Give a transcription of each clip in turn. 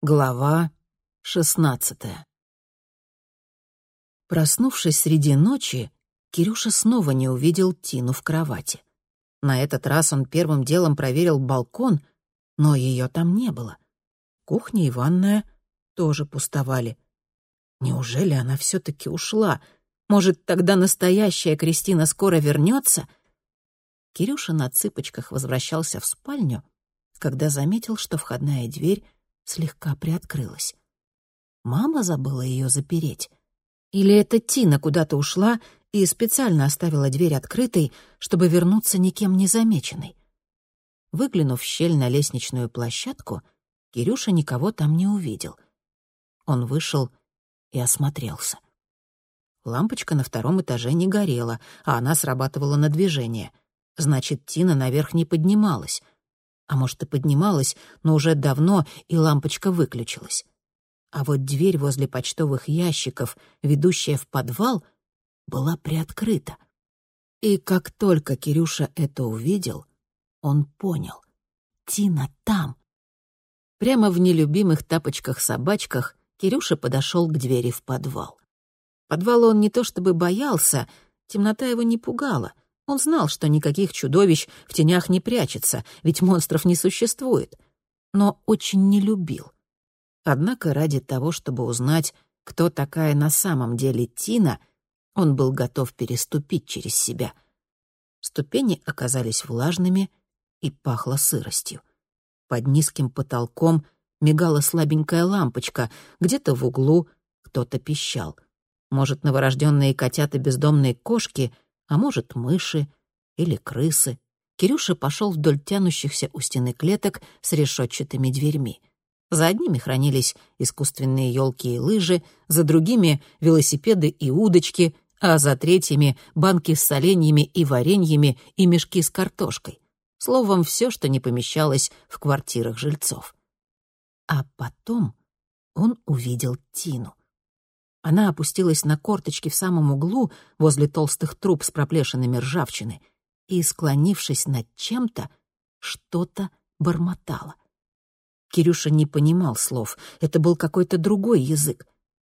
Глава шестнадцатая Проснувшись среди ночи, Кирюша снова не увидел Тину в кровати. На этот раз он первым делом проверил балкон, но ее там не было. Кухня и ванная тоже пустовали. Неужели она все-таки ушла? Может, тогда настоящая Кристина скоро вернется? Кирюша на цыпочках возвращался в спальню, когда заметил, что входная дверь слегка приоткрылась. Мама забыла ее запереть. Или эта Тина куда-то ушла и специально оставила дверь открытой, чтобы вернуться никем не замеченной. Выглянув в щель на лестничную площадку, Кирюша никого там не увидел. Он вышел и осмотрелся. Лампочка на втором этаже не горела, а она срабатывала на движение. Значит, Тина наверх не поднималась. А может, и поднималась, но уже давно, и лампочка выключилась. А вот дверь возле почтовых ящиков, ведущая в подвал, была приоткрыта. И как только Кирюша это увидел, он понял — Тина там. Прямо в нелюбимых тапочках-собачках Кирюша подошел к двери в подвал. Подвал он не то чтобы боялся, темнота его не пугала. Он знал, что никаких чудовищ в тенях не прячется, ведь монстров не существует. Но очень не любил. Однако ради того, чтобы узнать, кто такая на самом деле Тина, он был готов переступить через себя. Ступени оказались влажными и пахло сыростью. Под низким потолком мигала слабенькая лампочка, где-то в углу кто-то пищал. Может, новорожденные котята бездомные кошки, а может, мыши или крысы. Кирюша пошел вдоль тянущихся у стены клеток с решетчатыми дверьми. За одними хранились искусственные елки и лыжи, за другими — велосипеды и удочки, а за третьими — банки с соленьями и вареньями и мешки с картошкой. Словом, все, что не помещалось в квартирах жильцов. А потом он увидел Тину. Она опустилась на корточки в самом углу возле толстых труб с проплешинами ржавчины и, склонившись над чем-то, что-то бормотала — Кирюша не понимал слов, это был какой-то другой язык.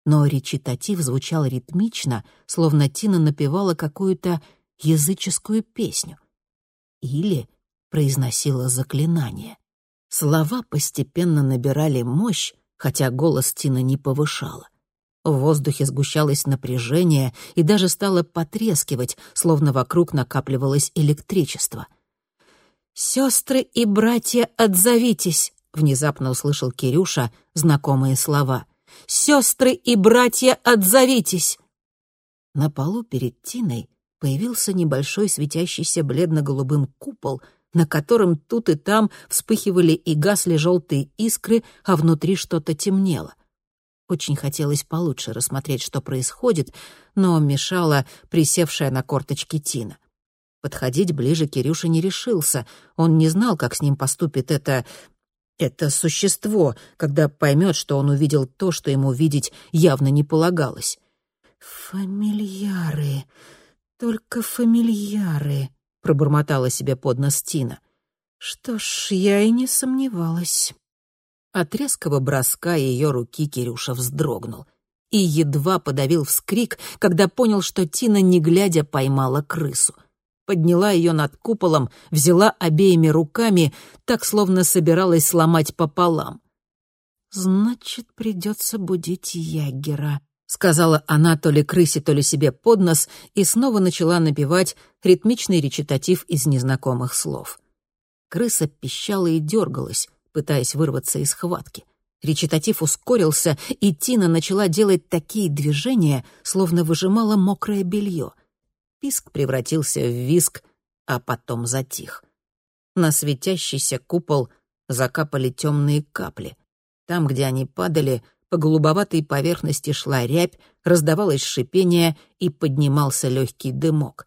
Но речитатив звучал ритмично, словно Тина напевала какую-то языческую песню. Или произносила заклинание. Слова постепенно набирали мощь, хотя голос Тина не повышала. В воздухе сгущалось напряжение и даже стало потрескивать, словно вокруг накапливалось электричество. «Сестры и братья, отзовитесь!» Внезапно услышал Кирюша знакомые слова. «Сестры и братья, отзовитесь!» На полу перед Тиной появился небольшой светящийся бледно-голубым купол, на котором тут и там вспыхивали и гасли желтые искры, а внутри что-то темнело. Очень хотелось получше рассмотреть, что происходит, но мешала присевшая на корточки Тина. Подходить ближе Кирюша не решился. Он не знал, как с ним поступит это это существо, когда поймет, что он увидел то, что ему видеть явно не полагалось. «Фамильяры, только фамильяры», — пробормотала себе под нос Тина. «Что ж, я и не сомневалась». От резкого броска ее руки Кирюша вздрогнул и едва подавил вскрик, когда понял, что Тина, не глядя, поймала крысу подняла ее над куполом, взяла обеими руками, так словно собиралась сломать пополам. «Значит, придется будить Ягера», — сказала она то ли крысе, то ли себе под нос, и снова начала напевать ритмичный речитатив из незнакомых слов. Крыса пищала и дергалась, пытаясь вырваться из схватки. Речитатив ускорился, и Тина начала делать такие движения, словно выжимала мокрое белье — Писк превратился в виск, а потом затих. На светящийся купол закапали темные капли. Там, где они падали, по голубоватой поверхности шла рябь, раздавалось шипение и поднимался легкий дымок.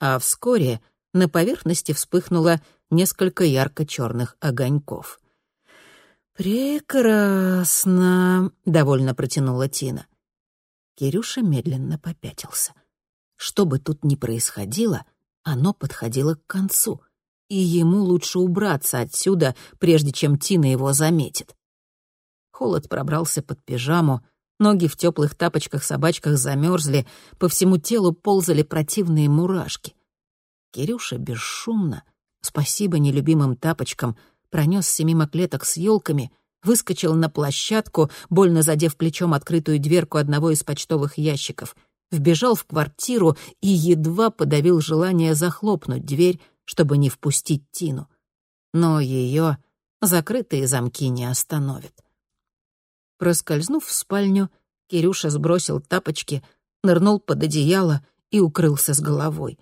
А вскоре на поверхности вспыхнуло несколько ярко-черных огоньков. «Прекрасно», — довольно протянула Тина. Кирюша медленно попятился — что бы тут ни происходило, оно подходило к концу, и ему лучше убраться отсюда, прежде чем Тина его заметит. Холод пробрался под пижаму, ноги в теплых тапочках-собачках замерзли, по всему телу ползали противные мурашки. Кирюша бесшумно, спасибо нелюбимым тапочкам, пронесся мимо клеток с елками, выскочил на площадку, больно задев плечом открытую дверку одного из почтовых ящиков, вбежал в квартиру и едва подавил желание захлопнуть дверь, чтобы не впустить Тину. Но ее закрытые замки не остановят. Проскользнув в спальню, Кирюша сбросил тапочки, нырнул под одеяло и укрылся с головой.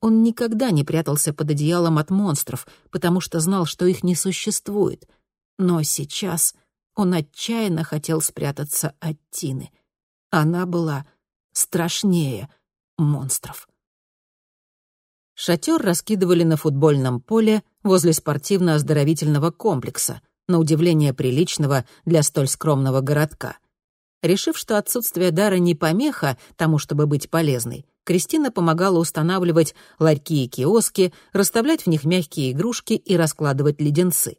Он никогда не прятался под одеялом от монстров, потому что знал, что их не существует. Но сейчас он отчаянно хотел спрятаться от Тины. Она была страшнее монстров. Шатер раскидывали на футбольном поле возле спортивно-оздоровительного комплекса, на удивление приличного для столь скромного городка. Решив, что отсутствие дара не помеха тому, чтобы быть полезной, Кристина помогала устанавливать ларьки и киоски, расставлять в них мягкие игрушки и раскладывать леденцы.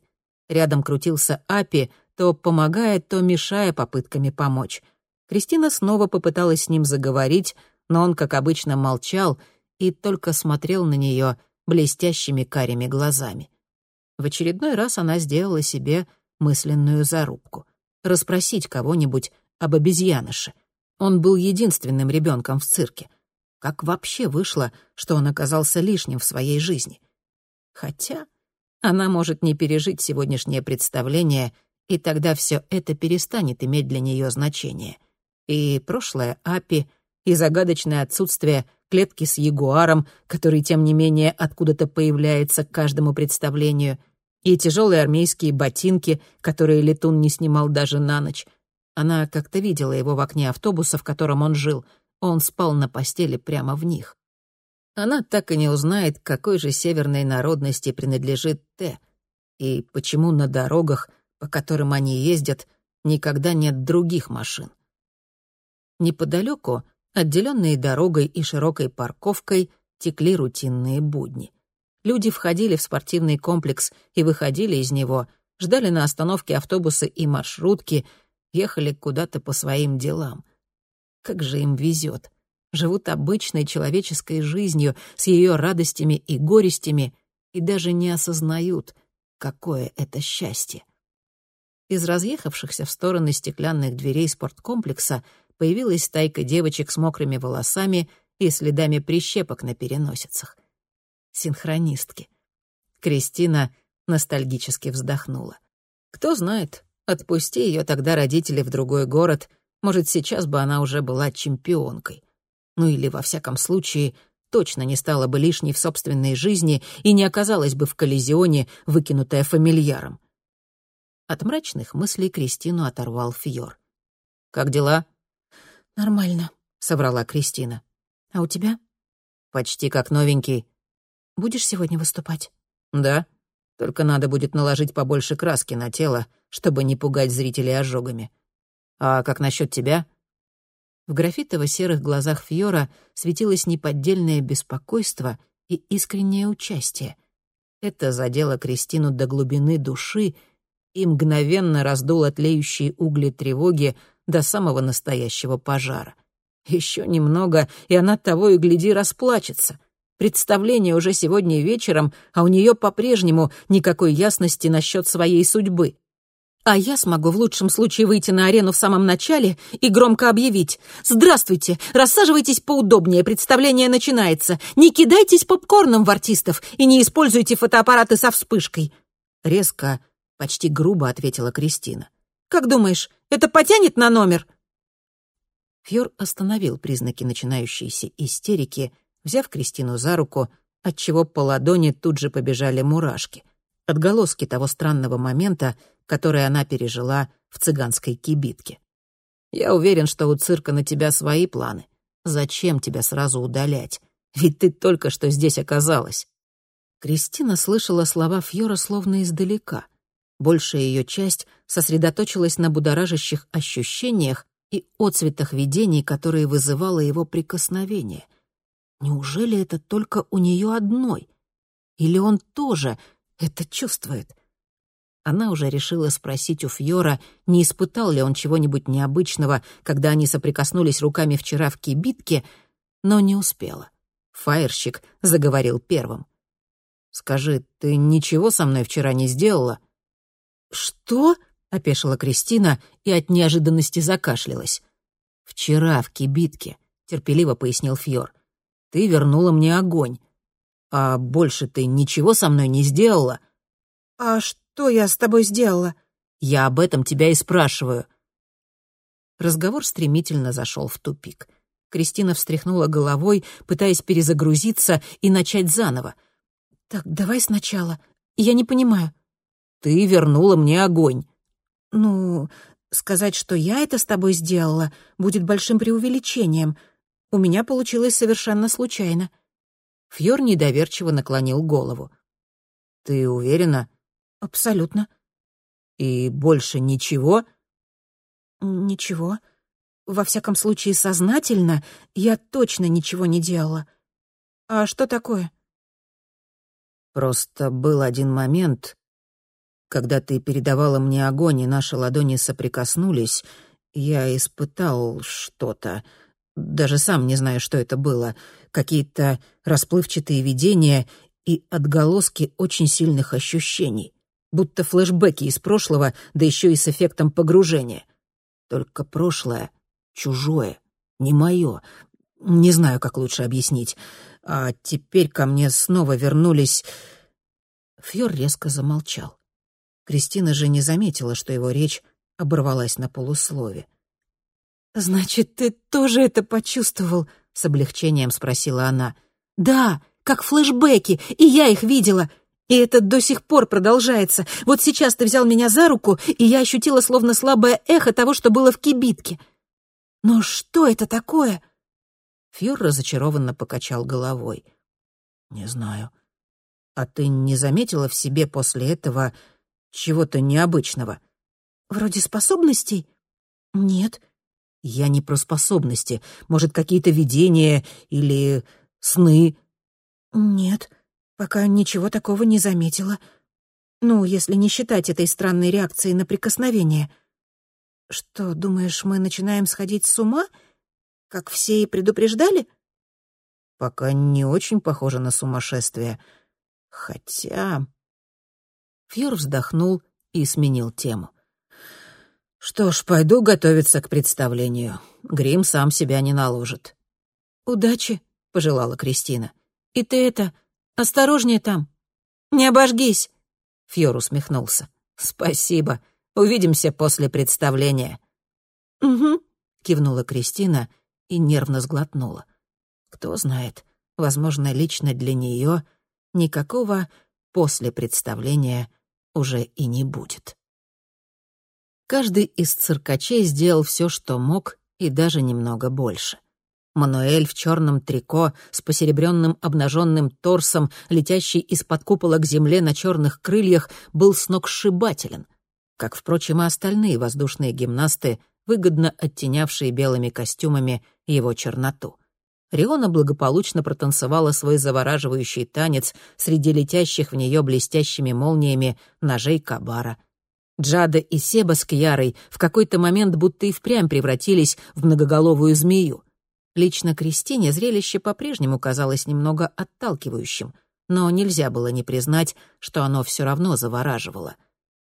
Рядом крутился Апи, то помогая, то мешая попытками помочь. Кристина снова попыталась с ним заговорить, но он, как обычно, молчал и только смотрел на нее блестящими карими глазами. В очередной раз она сделала себе мысленную зарубку. Расспросить кого-нибудь об обезьяныше. Он был единственным ребенком в цирке — как вообще вышло, что он оказался лишним в своей жизни? Хотя она может не пережить сегодняшнее представление, и тогда все это перестанет иметь для нее значение. И прошлое Апи, и загадочное отсутствие клетки с ягуаром, который, тем не менее, откуда-то появляется к каждому представлению, и тяжелые армейские ботинки, которые летун не снимал даже на ночь. Она как-то видела его в окне автобуса, в котором он жил — он спал на постели прямо в них. Она так и не узнает, какой же северной народности принадлежит Т, и почему на дорогах, по которым они ездят, никогда нет других машин. Неподалеку, отделенные дорогой и широкой парковкой, текли рутинные будни. Люди входили в спортивный комплекс и выходили из него, ждали на остановке автобусы и маршрутки, ехали куда-то по своим делам. Как же им везет. Живут обычной человеческой жизнью с ее радостями и горестями и даже не осознают, какое это счастье. Из разъехавшихся в стороны стеклянных дверей спорткомплекса появилась стайка девочек с мокрыми волосами и следами прищепок на переносицах. Синхронистки. Кристина ностальгически вздохнула. Кто знает, отпусти ее тогда родители в другой город — может, сейчас бы она уже была чемпионкой. Ну или, во всяком случае, точно не стала бы лишней в собственной жизни и не оказалась бы в коллизионе, выкинутая фамильяром. От мрачных мыслей Кристину оторвал Фьор. «Как дела?» «Нормально», — соврала Кристина. «А у тебя?» «Почти как новенький». «Будешь сегодня выступать?» «Да. Только надо будет наложить побольше краски на тело, чтобы не пугать зрителей ожогами. «А как насчет тебя?» В графитово-серых глазах Фьора светилось неподдельное беспокойство и искреннее участие. Это задело Кристину до глубины души и мгновенно раздуло тлеющие угли тревоги до самого настоящего пожара. Еще немного, и она того и гляди расплачется. Представление уже сегодня вечером, а у нее по-прежнему никакой ясности насчет своей судьбы. А я смогу в лучшем случае выйти на арену в самом начале и громко объявить «Здравствуйте! Рассаживайтесь поудобнее, представление начинается! Не кидайтесь попкорном в артистов и не используйте фотоаппараты со вспышкой!» Резко, почти грубо ответила Кристина. «Как думаешь, это потянет на номер?» Фьор остановил признаки начинающейся истерики, взяв Кристину за руку, отчего по ладони тут же побежали мурашки. Отголоски того странного момента, который она пережила в цыганской кибитке. Я уверен, что у цирка на тебя свои планы. Зачем тебя сразу удалять? Ведь ты только что здесь оказалась. Кристина слышала слова Фьора словно издалека. Большая ее часть сосредоточилась на будоражащих ощущениях и отцветах видений, которые вызывало его прикосновение. Неужели это только у нее одной? Или он тоже это чувствует? Она уже решила спросить у Фьора, не испытал ли он чего-нибудь необычного, когда они соприкоснулись руками вчера в кибитке, но не успела. Фаерщик заговорил первым. «Скажи, ты ничего со мной вчера не сделала?» «Что?» — опешила Кристина и от неожиданности закашлялась. «Вчера в кибитке», — терпеливо пояснил Фьор. «Ты вернула мне огонь. А больше ты ничего со мной не сделала?» «А что я с тобой сделала?» «Я об этом тебя и спрашиваю». Разговор стремительно зашел в тупик. Кристина встряхнула головой, пытаясь перезагрузиться и начать заново. «Так, давай сначала. Я не понимаю». «Ты вернула мне огонь». «Ну, сказать, что я это с тобой сделала, будет большим преувеличением. У меня получилось совершенно случайно». Фьор недоверчиво наклонил голову. «Ты уверена?» «Абсолютно». «И больше ничего?» «Ничего. Во всяком случае, сознательно я точно ничего не делала. А что такое?» «Просто был один момент, когда ты передавала мне огонь, и наши ладони соприкоснулись, я испытал что-то. Даже сам не знаю, что это было. Какие-то расплывчатые видения и отголоски очень сильных ощущений. Будто флешбеки из прошлого, да еще и с эффектом погружения. Только прошлое чужое, не мое. Не знаю, как лучше объяснить. А теперь ко мне снова вернулись... Фьор резко замолчал. Кристина же не заметила, что его речь оборвалась на полуслове. «Значит, ты тоже это почувствовал?» — с облегчением спросила она. «Да, как флешбеки, и я их видела. И это до сих пор продолжается. Вот сейчас ты взял меня за руку, и я ощутила словно слабое эхо того, что было в кибитке. Но что это такое?» Фьюр разочарованно покачал головой. «Не знаю. А ты не заметила в себе после этого чего-то необычного?» «Вроде способностей?» «Нет». Я не про способности. Может, какие-то видения или сны? Нет, пока ничего такого не заметила. Ну, если не считать этой странной реакции на прикосновение. Что, думаешь, мы начинаем сходить с ума? Как все и предупреждали? Пока не очень похоже на сумасшествие. Хотя... Фьюр вздохнул и сменил тему. — что ж, пойду готовиться к представлению. Грим сам себя не наложит. «Удачи», — пожелала Кристина. «И ты это, осторожнее там. Не обожгись!» Фьор усмехнулся. «Спасибо. Увидимся после представления». «Угу», — кивнула Кристина и нервно сглотнула. Кто знает, возможно, лично для нее никакого после представления уже и не будет. Каждый из циркачей сделал все, что мог, и даже немного больше. Мануэль в черном трико с посеребренным обнаженным торсом, летящий из-под купола к земле на черных крыльях, был сногсшибателен, как, впрочем, и остальные воздушные гимнасты, выгодно оттенявшие белыми костюмами его черноту. Риона благополучно протанцевала свой завораживающий танец среди летящих в нее блестящими молниями ножей Кабара — Джада и Себа с Кьярой в какой-то момент будто и впрямь превратились в многоголовую змею. Лично Кристине зрелище по-прежнему казалось немного отталкивающим, но нельзя было не признать, что оно все равно завораживало.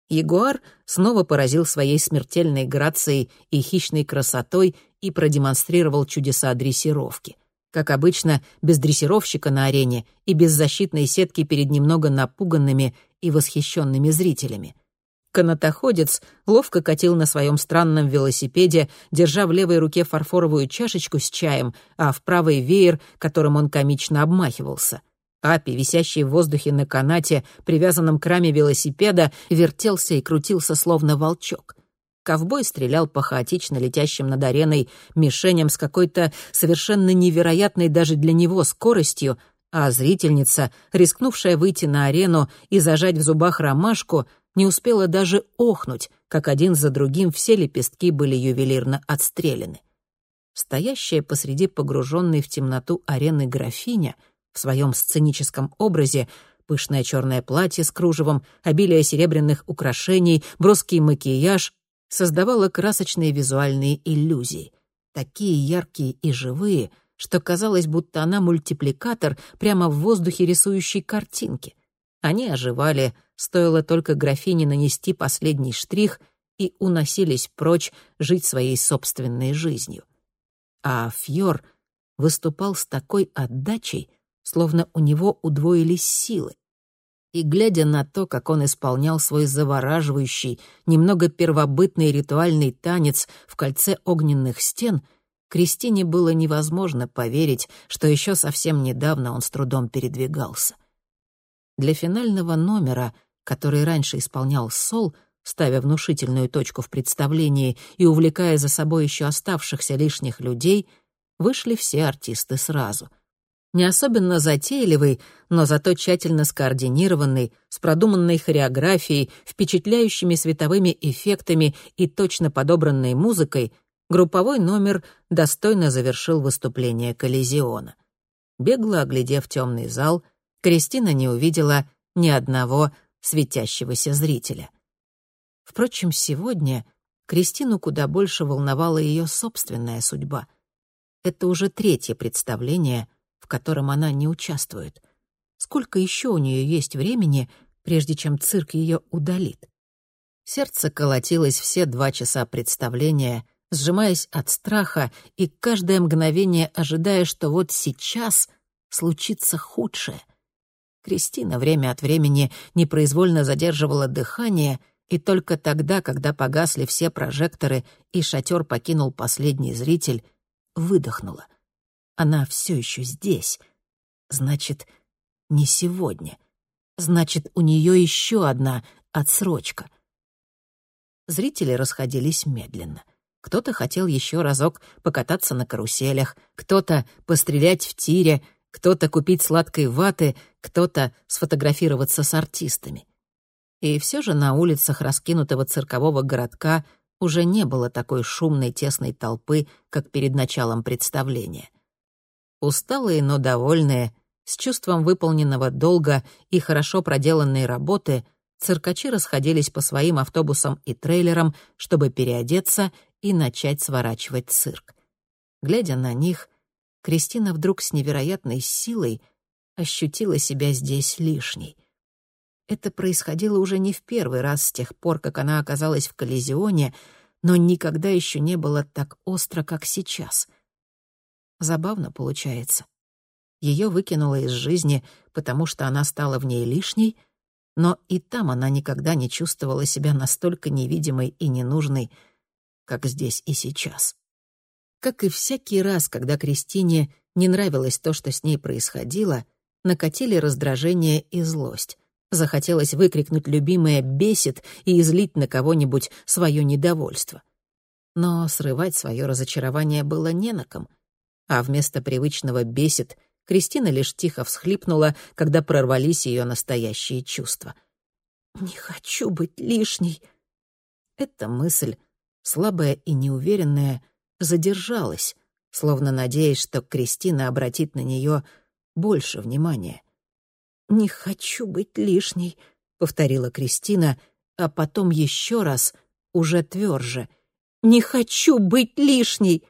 Ягуар снова поразил своей смертельной грацией и хищной красотой и продемонстрировал чудеса дрессировки. Как обычно, без дрессировщика на арене и без защитной сетки перед немного напуганными и восхищенными зрителями — Канатоходец ловко катил на своем странном велосипеде, держа в левой руке фарфоровую чашечку с чаем, а в правой веер, которым он комично обмахивался. Апи, висящий в воздухе на канате, привязанном к раме велосипеда, вертелся и крутился, словно волчок. Ковбой стрелял по хаотично летящим над ареной мишеням с какой-то совершенно невероятной даже для него скоростью, а зрительница, рискнувшая выйти на арену и зажать в зубах ромашку, не успела даже охнуть, как один за другим все лепестки были ювелирно отстреляны. Стоящая посреди погруженной в темноту арены графиня в своем сценическом образе Пышное черное платье с кружевом, обилие серебряных украшений, броский макияж создавало красочные визуальные иллюзии. Такие яркие и живые, что казалось, будто она мультипликатор прямо в воздухе рисующей картинки. Они оживали, стоило только графине нанести последний штрих и уносились прочь жить своей собственной жизнью. А Фьор выступал с такой отдачей, словно у него удвоились силы. И глядя на то, как он исполнял свой завораживающий, немного первобытный ритуальный танец в кольце огненных стен, Кристине было невозможно поверить, что еще совсем недавно он с трудом передвигался. Для финального номера, который раньше исполнял Сол, ставя внушительную точку в представлении и увлекая за собой еще оставшихся лишних людей, вышли все артисты сразу — не особенно затейливый, но зато тщательно скоординированный, с продуманной хореографией, впечатляющими световыми эффектами и точно подобранной музыкой, групповой номер достойно завершил выступление Коллизиона. Бегло оглядев темный зал, Кристина не увидела ни одного светящегося зрителя. Впрочем, сегодня Кристину куда больше волновала ее собственная судьба. Это уже третье представление — в котором она не участвует. Сколько еще у нее есть времени, прежде чем цирк ее удалит? Сердце колотилось все два часа представления, сжимаясь от страха и каждое мгновение ожидая, что вот сейчас случится худшее. Кристина время от времени непроизвольно задерживала дыхание, и только тогда, когда погасли все прожекторы и шатер покинул последний зритель, выдохнула. Она все еще здесь. Значит, не сегодня. Значит, у нее еще одна отсрочка. Зрители расходились медленно. Кто-то хотел еще разок покататься на каруселях, кто-то пострелять в тире, кто-то купить сладкой ваты, кто-то сфотографироваться с артистами. И все же на улицах раскинутого циркового городка уже не было такой шумной тесной толпы, как перед началом представления. Усталые, но довольные, с чувством выполненного долга и хорошо проделанной работы, циркачи расходились по своим автобусам и трейлерам, чтобы переодеться и начать сворачивать цирк. Глядя на них, Кристина вдруг с невероятной силой ощутила себя здесь лишней. Это происходило уже не в первый раз с тех пор, как она оказалась в коллизионе, но никогда еще не было так остро, как сейчас — Забавно получается. Ее выкинуло из жизни, потому что она стала в ней лишней, но и там она никогда не чувствовала себя настолько невидимой и ненужной, как здесь и сейчас. Как и всякий раз, когда Кристине не нравилось то, что с ней происходило, накатили раздражение и злость. Захотелось выкрикнуть любимое «бесит» и излить на кого-нибудь свое недовольство. Но срывать свое разочарование было не на ком — а вместо привычного «бесит» Кристина лишь тихо всхлипнула, когда прорвались ее настоящие чувства. «Не хочу быть лишней». Эта мысль, слабая и неуверенная, задержалась, словно надеясь, что Кристина обратит на нее больше внимания. «Не хочу быть лишней», — повторила Кристина, а потом еще раз, уже тверже. «Не хочу быть лишней!»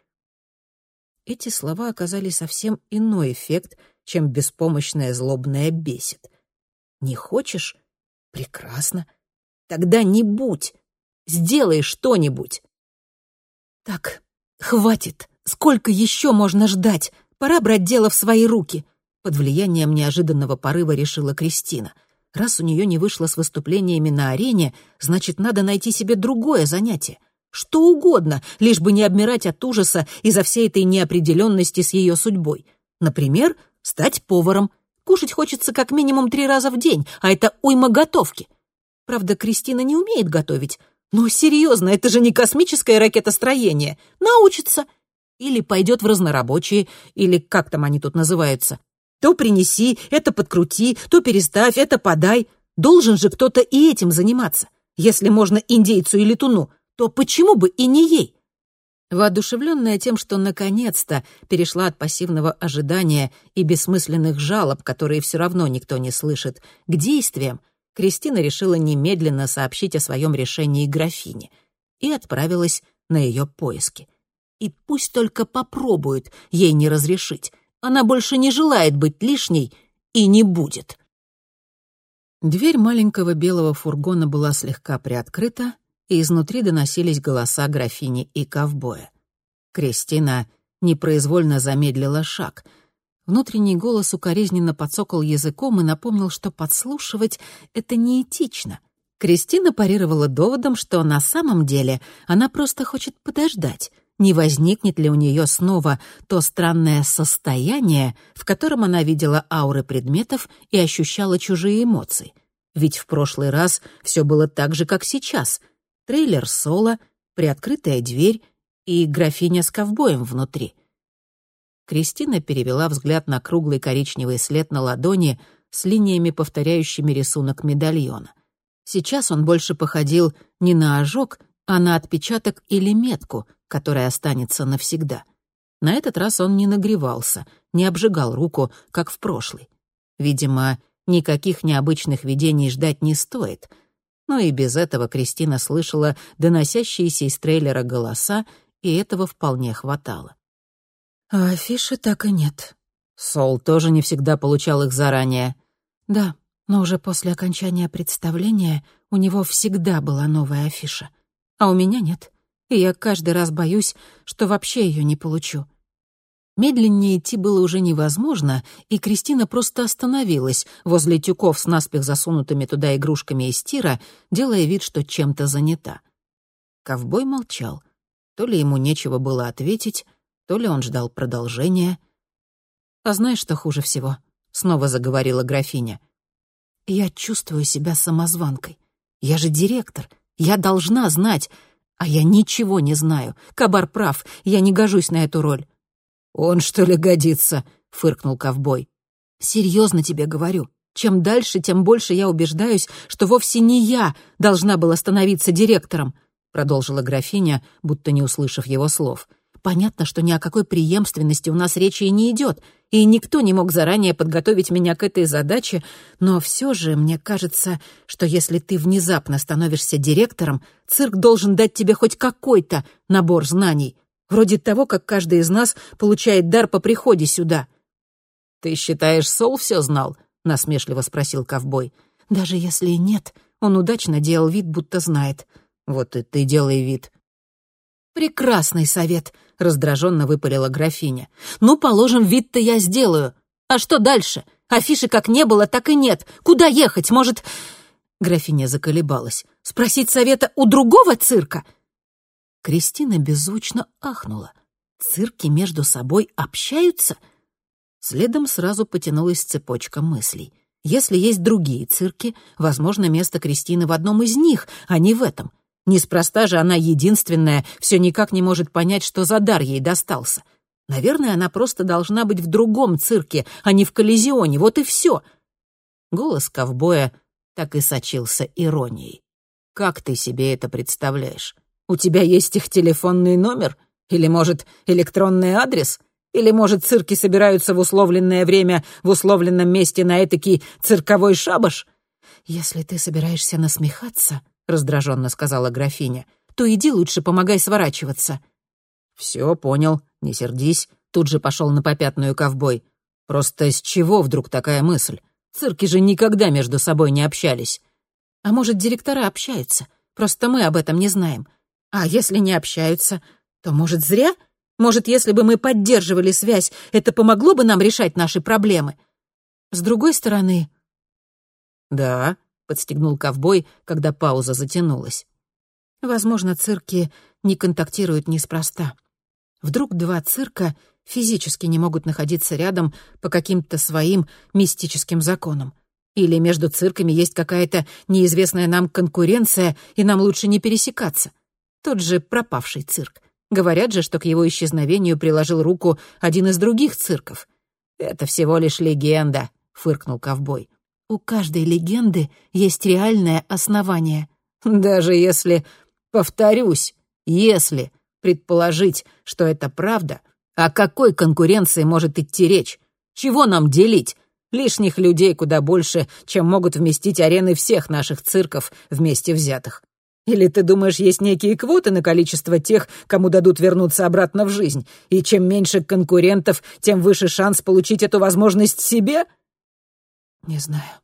Эти слова оказали совсем иной эффект, чем беспомощная злобная бесит. «Не хочешь? Прекрасно. Тогда не будь. Сделай что-нибудь». «Так, хватит. Сколько еще можно ждать? Пора брать дело в свои руки», — под влиянием неожиданного порыва решила Кристина. «Раз у нее не вышло с выступлениями на арене, значит, надо найти себе другое занятие. Что угодно, лишь бы не обмирать от ужаса из-за всей этой неопределенности с ее судьбой. Например, стать поваром. Кушать хочется как минимум три раза в день, а это уйма готовки. Правда, Кристина не умеет готовить. Но серьезно, это же не космическое ракетостроение. Научится. Или пойдет в разнорабочие, или как там они тут называются. То принеси, это подкрути, то переставь, это подай. Должен же кто-то и этим заниматься, если можно индейцу или туну — то почему бы и не ей? Воодушевленная тем, что наконец-то перешла от пассивного ожидания и бессмысленных жалоб, которые все равно никто не слышит, к действиям, Кристина решила немедленно сообщить о своем решении графине и отправилась на ее поиски. И пусть только попробует ей не разрешить. Она больше не желает быть лишней и не будет. Дверь маленького белого фургона была слегка приоткрыта, и изнутри доносились голоса графини и ковбоя. Кристина непроизвольно замедлила шаг. Внутренний голос укоризненно подсокал языком и напомнил, что подслушивать — это неэтично. Кристина парировала доводом, что на самом деле она просто хочет подождать, не возникнет ли у нее снова то странное состояние, в котором она видела ауры предметов и ощущала чужие эмоции. Ведь в прошлый раз все было так же, как сейчас — трейлер соло, приоткрытая дверь и графиня с ковбоем внутри. Кристина перевела взгляд на круглый коричневый след на ладони с линиями, повторяющими рисунок медальона. Сейчас он больше походил не на ожог, а на отпечаток или метку, которая останется навсегда. На этот раз он не нагревался, не обжигал руку, как в прошлый. Видимо, никаких необычных видений ждать не стоит — но и без этого Кристина слышала доносящиеся из трейлера голоса, и этого вполне хватало. А афиши так и нет. Сол тоже не всегда получал их заранее. Да, но уже после окончания представления у него всегда была новая афиша. А у меня нет. И я каждый раз боюсь, что вообще ее не получу. Медленнее идти было уже невозможно, и Кристина просто остановилась возле тюков с наспех засунутыми туда игрушками из тира, делая вид, что чем-то занята. Ковбой молчал. То ли ему нечего было ответить, то ли он ждал продолжения. «А знаешь, что хуже всего?» — снова заговорила графиня. «Я чувствую себя самозванкой. Я же директор. Я должна знать. А я ничего не знаю. Кабар прав, я не гожусь на эту роль. «Он, что ли, годится?» — фыркнул ковбой. «Серьезно тебе говорю. Чем дальше, тем больше я убеждаюсь, что вовсе не я должна была становиться директором», — продолжила графиня, будто не услышав его слов. «Понятно, что ни о какой преемственности у нас речи и не идет, и никто не мог заранее подготовить меня к этой задаче, но все же мне кажется, что если ты внезапно становишься директором, цирк должен дать тебе хоть какой-то набор знаний» вроде того, как каждый из нас получает дар по приходе сюда». «Ты считаешь, Сол все знал?» — насмешливо спросил ковбой. «Даже если нет, он удачно делал вид, будто знает». «Вот и ты делай вид». «Прекрасный совет», — раздраженно выпалила графиня. «Ну, положим, вид-то я сделаю. А что дальше? Афиши как не было, так и нет. Куда ехать? Может...» Графиня заколебалась. «Спросить совета у другого цирка? Кристина беззвучно ахнула. Цирки между собой общаются? Следом сразу потянулась цепочка мыслей. Если есть другие цирки, возможно, место Кристины в одном из них, а не в этом. Неспроста же она единственная, все никак не может понять, что за дар ей достался. Наверное, она просто должна быть в другом цирке, а не в коллизионе, вот и все. Голос ковбоя так и сочился иронией. «Как ты себе это представляешь? У тебя есть их телефонный номер? Или, может, электронный адрес? Или, может, цирки собираются в условленное время в условленном месте на этакий цирковой шабаш?» «Если ты собираешься насмехаться», — раздраженно сказала графиня, «то иди лучше помогай сворачиваться». «Все, понял, не сердись», — тут же пошел на попятную ковбой. «Просто с чего вдруг такая мысль? Цирки же никогда между собой не общались». «А может, директора общаются? Просто мы об этом не знаем. А если не общаются, то, может, зря? Может, если бы мы поддерживали связь, это помогло бы нам решать наши проблемы? С другой стороны... «Да», — подстегнул ковбой, когда пауза затянулась. «Возможно, цирки не контактируют неспроста. Вдруг два цирка физически не могут находиться рядом по каким-то своим мистическим законам. Или между цирками есть какая-то неизвестная нам конкуренция, и нам лучше не пересекаться. Тот же пропавший цирк. Говорят же, что к его исчезновению приложил руку один из других цирков. «Это всего лишь легенда», — фыркнул ковбой. «У каждой легенды есть реальное основание». «Даже если...» «Повторюсь, если...» предположить, что это правда, о какой конкуренции может идти речь? Чего нам делить? Лишних людей куда больше, чем могут вместить арены всех наших цирков вместе взятых. Или ты думаешь, есть некие квоты на количество тех, кому дадут вернуться обратно в жизнь, и чем меньше конкурентов, тем выше шанс получить эту возможность себе? Не знаю.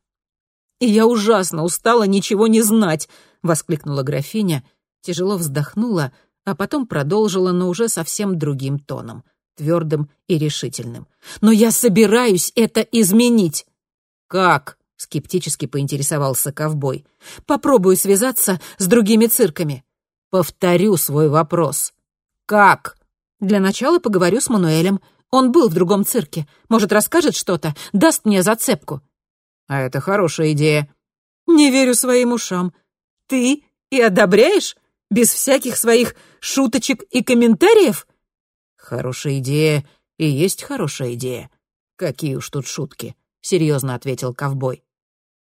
И я ужасно устала ничего не знать, воскликнула графиня, тяжело вздохнула, а потом продолжила, но уже совсем другим тоном, твердым и решительным. Но я собираюсь это изменить. Как? скептически поинтересовался ковбой. Попробую связаться с другими цирками. Повторю свой вопрос. Как? Для начала поговорю с Мануэлем. Он был в другом цирке. Может, расскажет что-то, даст мне зацепку. А это хорошая идея. Не верю своим ушам. Ты и одобряешь? Без всяких своих шуточек и комментариев? Хорошая идея и есть хорошая идея. Какие уж тут шутки, серьезно ответил ковбой.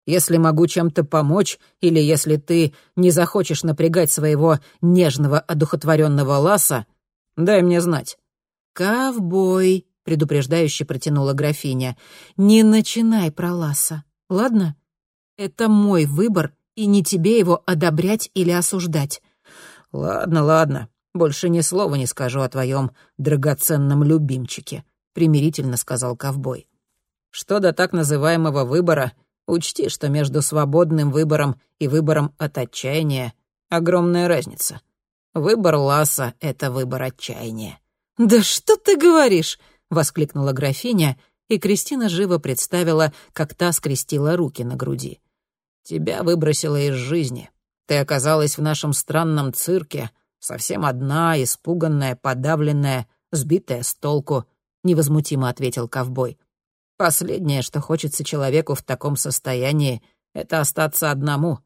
Если могу чем-то помочь, или если ты не захочешь напрягать своего нежного, одухотворенного ласа, дай мне знать». «Ковбой», — предупреждающе протянула графиня, — «не начинай про ласа, ладно? Это мой выбор, и не тебе его одобрять или осуждать». «Ладно, ладно, больше ни слова не скажу о твоем драгоценном любимчике», — примирительно сказал ковбой. «Что до так называемого выбора, Учти, что между свободным выбором и выбором от отчаяния огромная разница. Выбор Ласа — это выбор отчаяния. «Да что ты говоришь?» — воскликнула графиня, и Кристина живо представила, как та скрестила руки на груди. «Тебя выбросило из жизни. Ты оказалась в нашем странном цирке, совсем одна, испуганная, подавленная, сбитая с толку», — невозмутимо ответил ковбой. Последнее, что хочется человеку в таком состоянии, это остаться одному.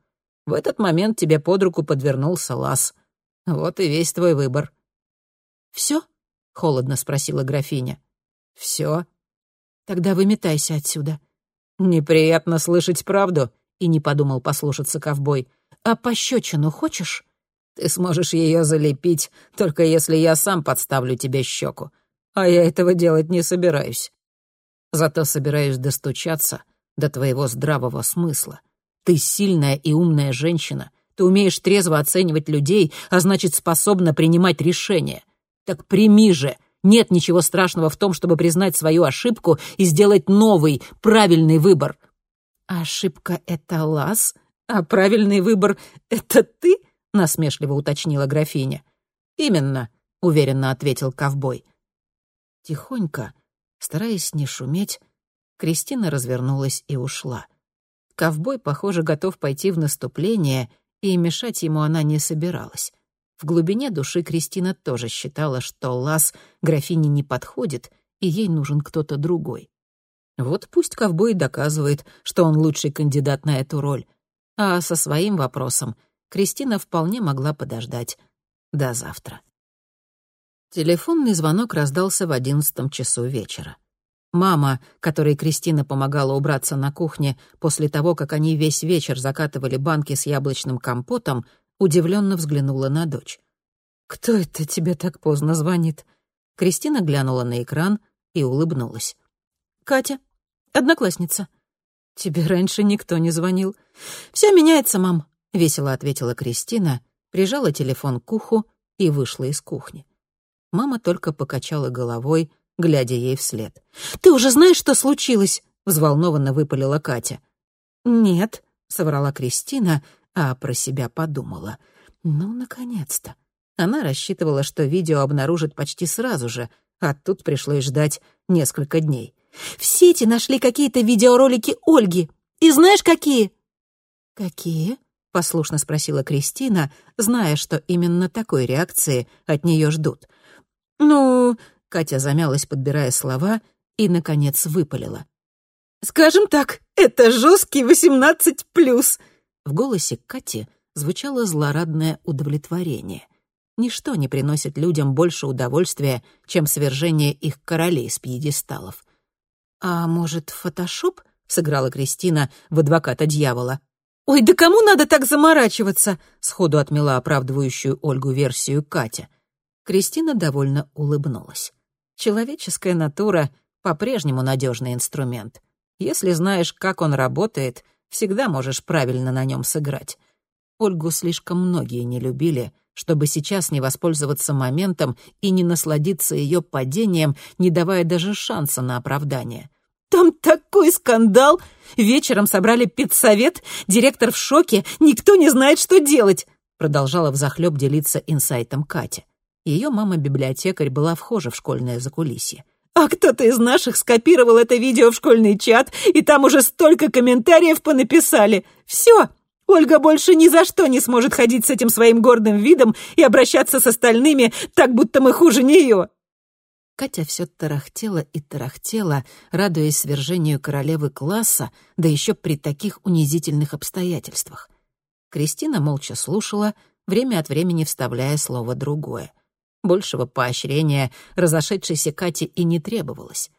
В этот момент тебе под руку подвернулся лаз. Вот и весь твой выбор. «Все?» — холодно спросила графиня. «Все?» «Тогда выметайся отсюда». «Неприятно слышать правду», — и не подумал послушаться ковбой. «А пощечину хочешь?» «Ты сможешь ее залепить, только если я сам подставлю тебе щеку. А я этого делать не собираюсь. Зато собираюсь достучаться до твоего здравого смысла. Ты сильная и умная женщина. Ты умеешь трезво оценивать людей, а значит, способна принимать решения. Так прими же. Нет ничего страшного в том, чтобы признать свою ошибку и сделать новый, правильный выбор. «Ошибка — это лаз, а правильный выбор — это ты?» — насмешливо уточнила графиня. «Именно», — уверенно ответил ковбой. Тихонько, Стараясь не шуметь, Кристина развернулась и ушла. Ковбой, похоже, готов пойти в наступление, и мешать ему она не собиралась. В глубине души Кристина тоже считала, что лаз графине не подходит, и ей нужен кто-то другой. Вот пусть ковбой доказывает, что он лучший кандидат на эту роль. А со своим вопросом Кристина вполне могла подождать до завтра. Телефонный звонок раздался в одиннадцатом часу вечера. Мама, которой Кристина помогала убраться на кухне после того, как они весь вечер закатывали банки с яблочным компотом, удивленно взглянула на дочь. «Кто это тебе так поздно звонит?» Кристина глянула на экран и улыбнулась. «Катя, одноклассница». «Тебе раньше никто не звонил». «Все меняется, мам», — весело ответила Кристина, прижала телефон к уху и вышла из кухни. Мама только покачала головой, глядя ей вслед. «Ты уже знаешь, что случилось?» — взволнованно выпалила Катя. «Нет», — соврала Кристина, а про себя подумала. «Ну, наконец-то». Она рассчитывала, что видео обнаружит почти сразу же, а тут пришлось ждать несколько дней. «В сети нашли какие-то видеоролики Ольги. И знаешь, какие?» «Какие?» — послушно спросила Кристина, зная, что именно такой реакции от нее ждут. «Ну...» — Катя замялась, подбирая слова, и, наконец, выпалила. «Скажем так, это жесткий восемнадцать плюс!» В голосе Кати звучало злорадное удовлетворение. Ничто не приносит людям больше удовольствия, чем свержение их королей с пьедесталов. «А может, фотошоп?» — сыграла Кристина в адвоката дьявола. «Ой, да кому надо так заморачиваться?» — сходу отмела оправдывающую Ольгу версию Катя. Кристина довольно улыбнулась. Человеческая натура — по-прежнему надежный инструмент. Если знаешь, как он работает, всегда можешь правильно на нем сыграть. Ольгу слишком многие не любили, чтобы сейчас не воспользоваться моментом и не насладиться ее падением, не давая даже шанса на оправдание. «Там такой скандал! Вечером собрали педсовет, директор в шоке, никто не знает, что делать!» Продолжала взахлёб делиться инсайтом Катя. Ее мама-библиотекарь была вхожа в школьное закулисье. «А кто-то из наших скопировал это видео в школьный чат, и там уже столько комментариев понаписали. Все, Ольга больше ни за что не сможет ходить с этим своим гордым видом и обращаться с остальными так, будто мы хуже нее». Катя все тарахтела и тарахтела, радуясь свержению королевы класса, да еще при таких унизительных обстоятельствах. Кристина молча слушала, время от времени вставляя слово другое. Большего поощрения разошедшейся Кате и не требовалось.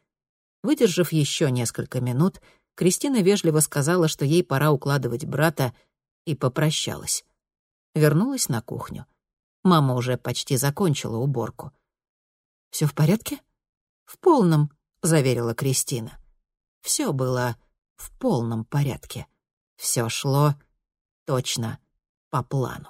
Выдержав еще несколько минут, Кристина вежливо сказала, что ей пора укладывать брата, и попрощалась. Вернулась на кухню. Мама уже почти закончила уборку. Все в порядке?» «В полном», — заверила Кристина. Все было в полном порядке. Все шло точно по плану.